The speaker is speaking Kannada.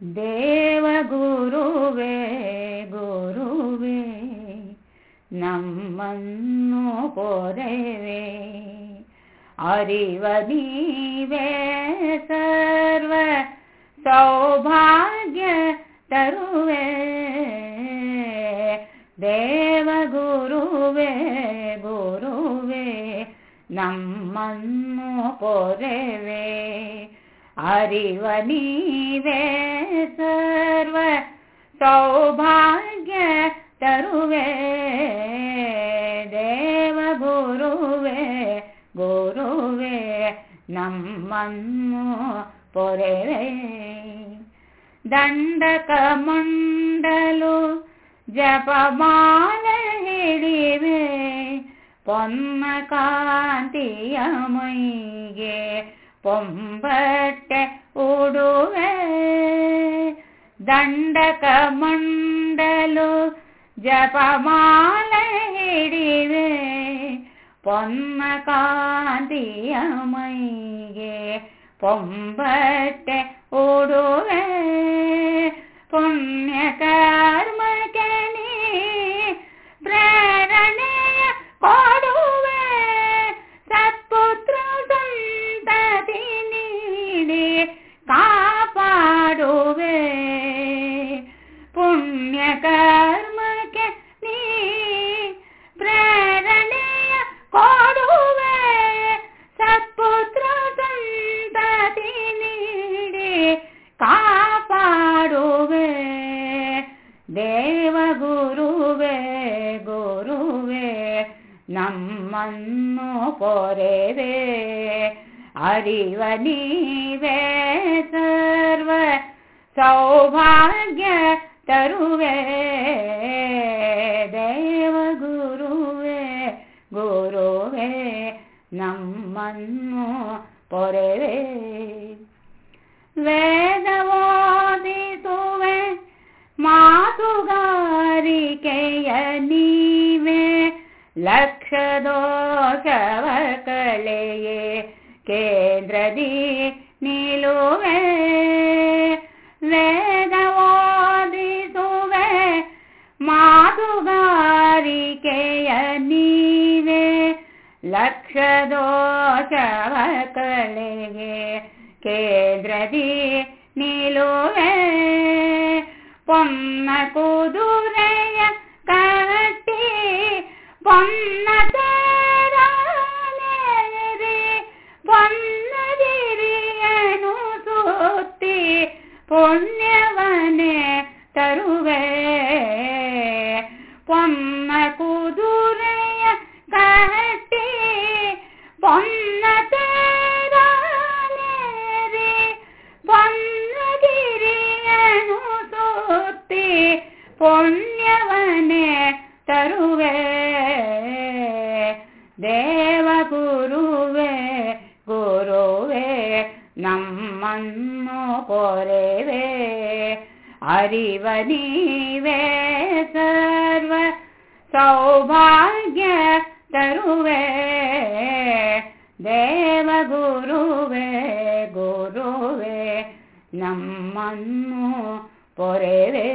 ದೇವಗುರುವೇ ಗುರುವೇ ನಮ್ಮನ್ನು ಪೊರೆವೆ ಅರಿವ ನೀವೇ ಸರ್ವ ಸೌಭಾಗ್ಯ ತರುವೆ ದೇವಗುರುವೇ ಗುರುವೇ ನಮ್ಮನ್ನು ಪೊರೆವೆ ಅರಿವ ನೀವೇ ಸರ್ವ ಸೌಭಾಗ್ಯ ತರುವೆ. ದೇವ ಗುರುವೆ ಗುರುವೆ, ನಮ್ಮನ್ನು ಪೊರೆವೆ. ದಂಡಕ ಮಂಡಲು ಜಪಮಾಲ ಹಿಡಿವೆ. ಪೊನ್ನ ಕಾಂತಿಯ ಮೈಗೆ ಪೊಂಬಟ್ಟೆ ಉಡುವೆ ದಂಡಕ ಮಂಡಲು ಜಪಮಾಲೆ ಹಿಡಿವೆ ಪೊನ್ನ ಕಾಂತಿಯ ಮೈಗೆ ಪೊಂಬಟ್ಟೆ ಉಡುವೆ ಪುಣ್ಯ ಕರ್ಮಕ್ಕೆ ನೀ ಪ್ರೇರಣೆಯ ಕೊಡುವೆ. ಸತ್ಪುತ್ರ ಸಂತತಿ ನೀಡಿ ಕಾಪಾಡುವೆ. ದೇವ ಗುರುವೇ ಗುರುವೇ, ನಮ್ಮನ್ನು ಪೊರೆವೆ ಅರಿವ ನೀವೇ ಸರ್ವ ಸೌಭಾಗ್ಯ ತರುವೆ ದೇವ ಗುರುವೇ ಗುರುವೆ ನಮ್ಮನ್ನು ಪೊರೆವೆ. ವೇದ ಓದಿಸುವೆ, ಮಾತುಗಾರಿಕೆಯ ನೀವೆ ಲಕ್ಷ ದೋಷವ ಕಳೆಯೇ ಕೇಂದ್ರದಿ ನಿಲುವೆ. ವೇದ ಲಕ್ಷ ದೋಷವ ಕಳೆಗೆ ಕೇಂದ್ರದಿ ನಿಲುವೆ ಪೊನ್ನ ಕುದುರೆಯ ಕಟ್ಟಿ ಪೊನ್ನ ತೇರಾನೇರಿ ಪೊನ್ನಗಿರಿಯನು ಸುತ್ತಿ ಪುಣ್ಯವನೇ ತರುವೆ ಪೊನ್ನ पुण्यवने तरुवे देव गुरुवे गुरुवे न मन्नु पोरेवे अरिवनि वे सर्व सौभाग्य तरु देव गुरुवे गुरुवे पोरेवे